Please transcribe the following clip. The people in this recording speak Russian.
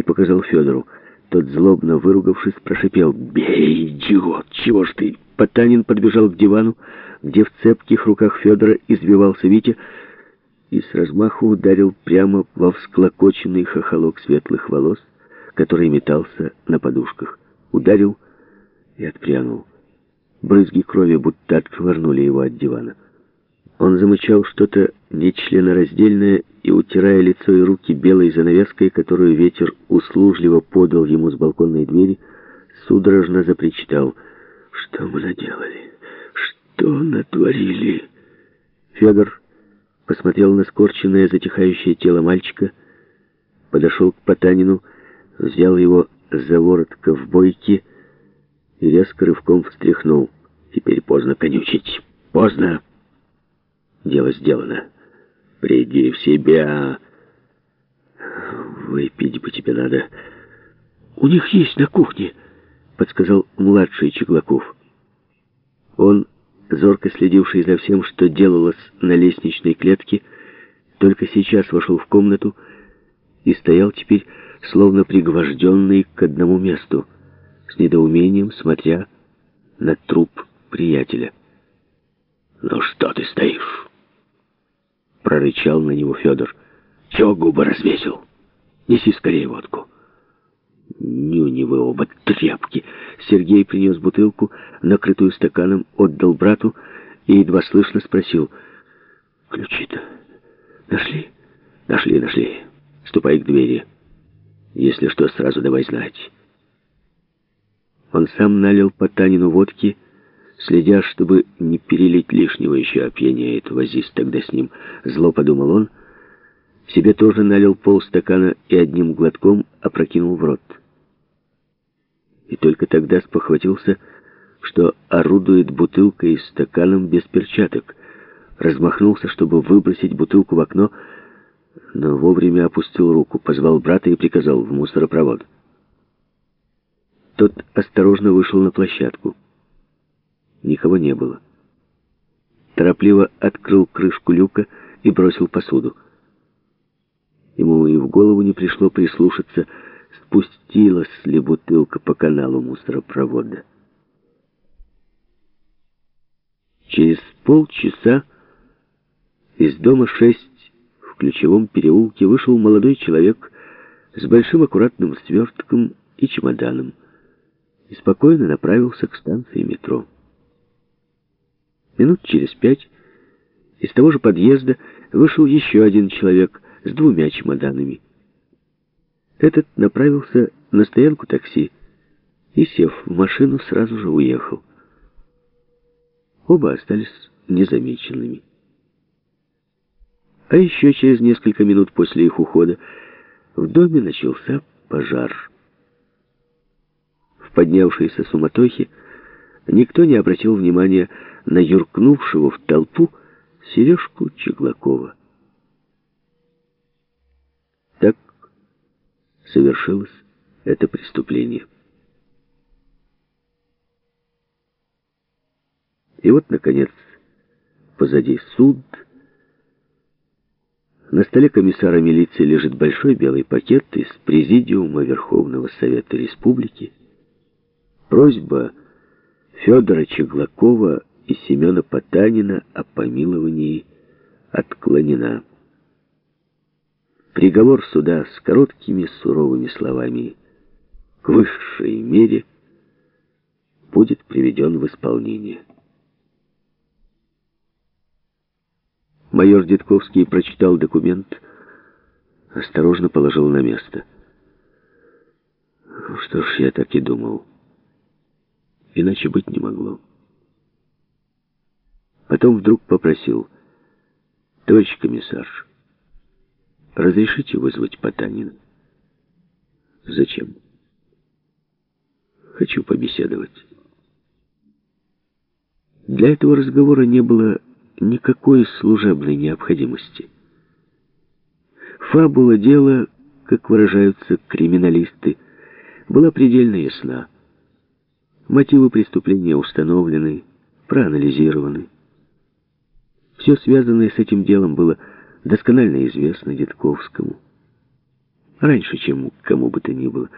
и показал Федору. Тот, злобно выругавшись, прошипел «Бей, идиот! Чего ж ты?» Потанин подбежал к дивану, где в цепких руках Федора извивался Витя, и с размаху ударил прямо во всклокоченный хохолок светлых волос, который метался на подушках. Ударил и отпрянул. Брызги крови будто отковырнули его от дивана. Он замычал что-то нечленораздельное и, утирая лицо и руки белой занавеской, которую ветер услужливо подал ему с балконной двери, судорожно запричитал. «Что мы наделали? Что натворили?» Федор посмотрел на скорченное, затихающее тело мальчика, подошел к Потанину, взял его за ворот ковбойки и резко рывком встряхнул. «Теперь поздно конючить. Поздно!» Дело сделано. Приди в себя. Выпить бы тебе надо. У них есть на кухне, подсказал младший Чеглаков. Он, зорко следивший за всем, что делалось на лестничной клетке, только сейчас вошел в комнату и стоял теперь, словно пригвожденный к одному месту, с недоумением смотря на труп приятеля. «Ну что ты стоишь?» Прорычал на него Федор. «Чего губы развесил? Неси скорее водку». «Нюни вы оба тряпки!» Сергей принес бутылку, накрытую стаканом, отдал брату и едва слышно спросил. «Ключи-то нашли?» «Нашли, нашли. Ступай к двери. Если что, сразу давай знать». Он сам налил по Танину водки, Следя, чтобы не перелить лишнего еще опьяняет, возись тогда с ним, зло подумал он, себе тоже налил полстакана и одним глотком опрокинул в рот. И только тогда спохватился, что орудует бутылкой и стаканом без перчаток. Размахнулся, чтобы выбросить бутылку в окно, но вовремя опустил руку, позвал брата и приказал в мусоропровод. Тот осторожно вышел на площадку. Никого не было. Торопливо открыл крышку люка и бросил посуду. Ему и в голову не пришло прислушаться, спустилась ли бутылка по каналу мусоропровода. Через полчаса из дома 6 в ключевом переулке вышел молодой человек с большим аккуратным свертком и чемоданом и спокойно направился к станции метро. Минут через пять из того же подъезда вышел еще один человек с двумя чемоданами. Этот направился на стоянку такси и, сев в машину, сразу же уехал. Оба остались незамеченными. А еще через несколько минут после их ухода в доме начался пожар. В поднявшейся суматохе никто не обратил внимания на юркнувшего в толпу Сережку Чеглакова. Так совершилось это преступление. И вот, наконец, позади суд. На столе комиссара милиции лежит большой белый пакет из Президиума Верховного Совета Республики. Просьба Федора Чеглакова и Семена Потанина о помиловании отклонена. Приговор суда с короткими суровыми словами к высшей мере будет приведен в исполнение. Майор Дедковский прочитал документ, осторожно положил на место. Что ж, я так и думал. Иначе быть не могло. Потом вдруг попросил, «Товарищ комиссар, разрешите вызвать Потанина?» «Зачем?» «Хочу побеседовать». Для этого разговора не было никакой служебной необходимости. Фабула дела, как выражаются криминалисты, была предельно ясна. Мотивы преступления установлены, проанализированы. Все связанное с этим делом было досконально известно Дедковскому. раньше, чем кому бы то ни было.